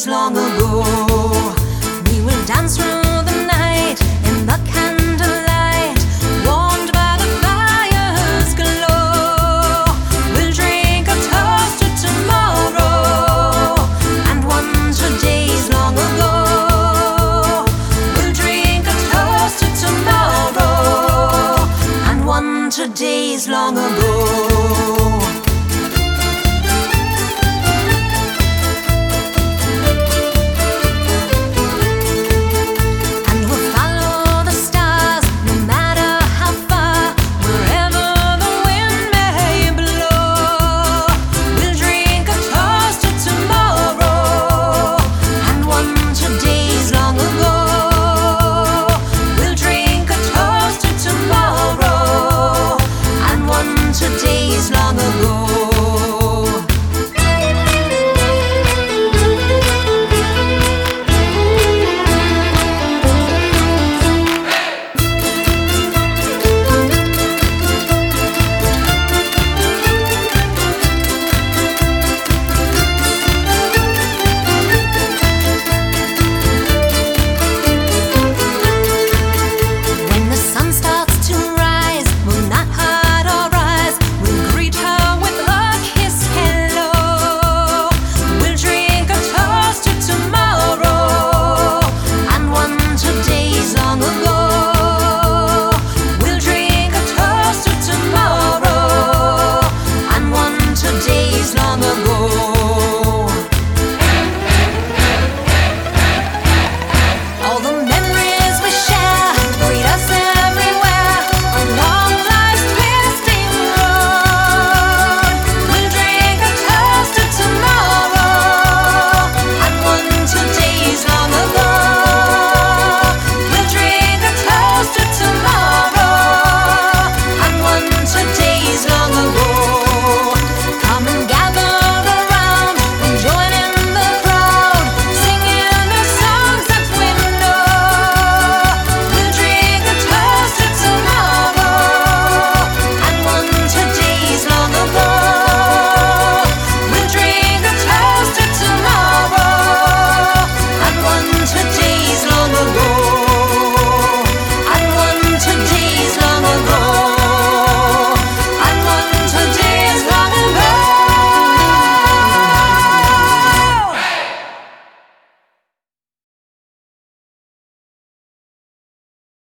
days long ago. We will dance through the night in the candlelight, warmed by the fire's glow. We'll drink a toast to tomorrow and one to days long ago. We'll drink a toast to tomorrow and one to days long ago.